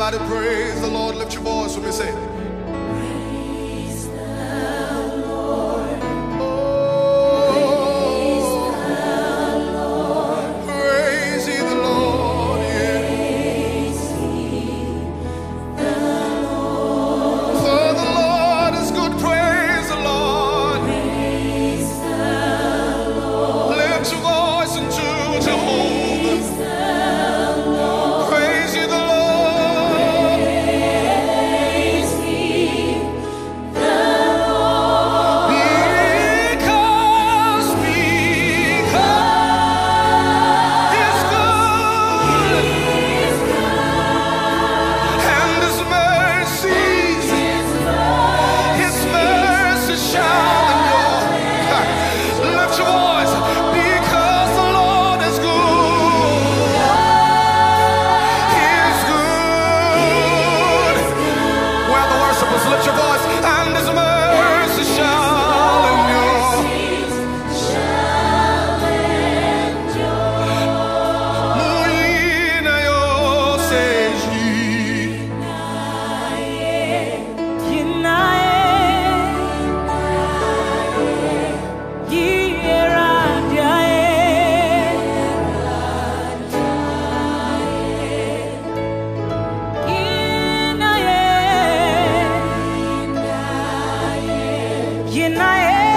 Everybody praise the Lord. Lift your voice when we say, Every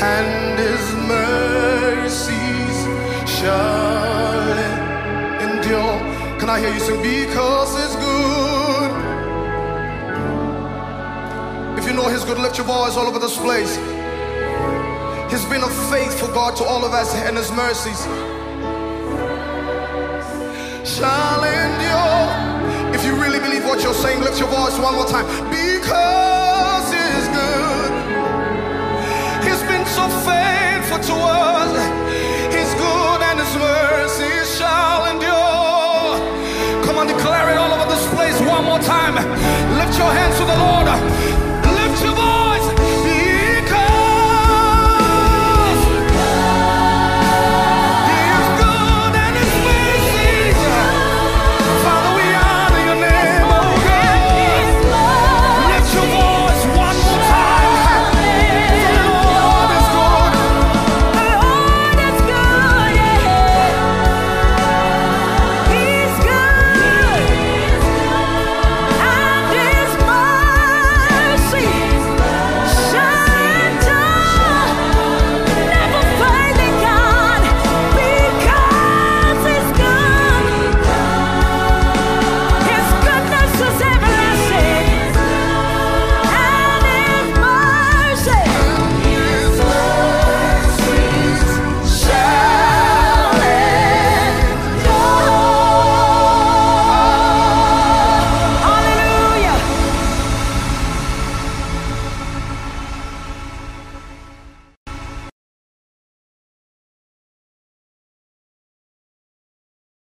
and His mercies shall endure. Can I hear you sing? Because He's good. If you know He's good, lift your voice all over this place. He's been a faithful God to all of us, and His mercies shall endure. If you really believe what you're saying, lift your voice one more time. Because time. Lift your hands to the Lord.